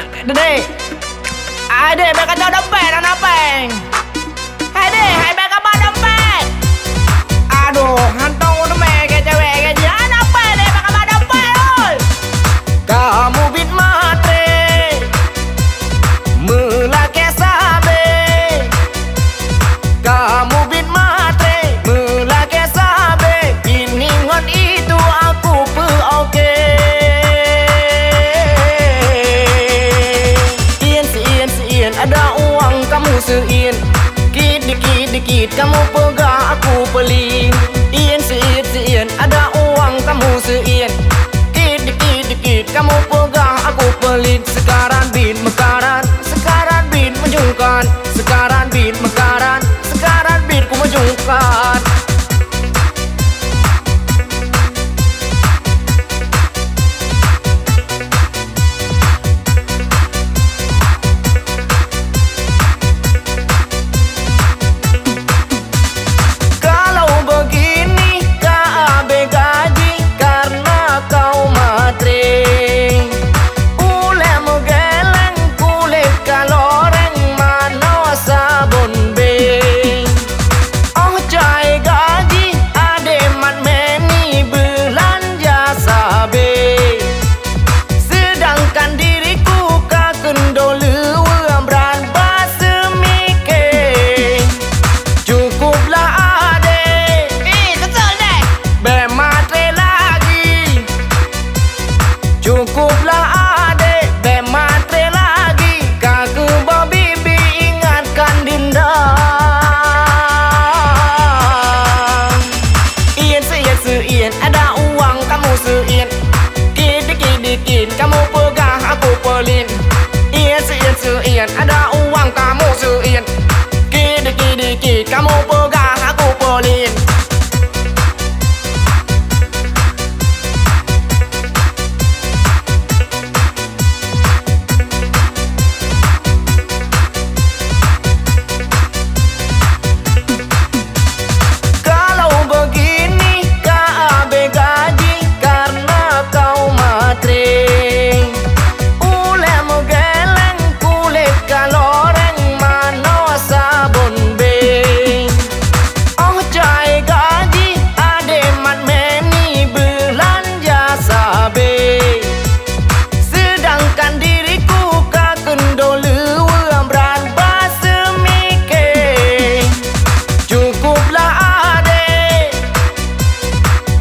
Dede. Adik, mereka tahu dapat, tak dapat. Adik. sein Kid, kid, kamu pegang aku pelin yên. Ada uang kamu sein kidi kidi kin kamu pegang aku pelin iya sein sein ada uang kamu sein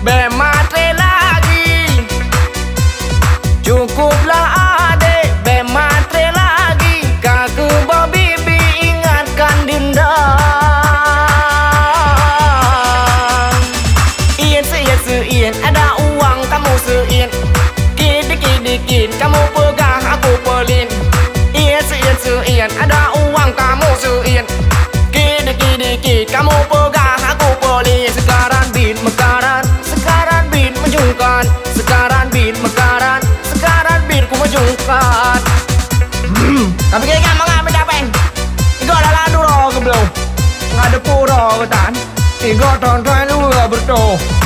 Bad mind. Tapi fikir ingat mangan apa dah pen. Dah lalu dah ke belum? Ngada pura ke tan. Igo tonton lu ke.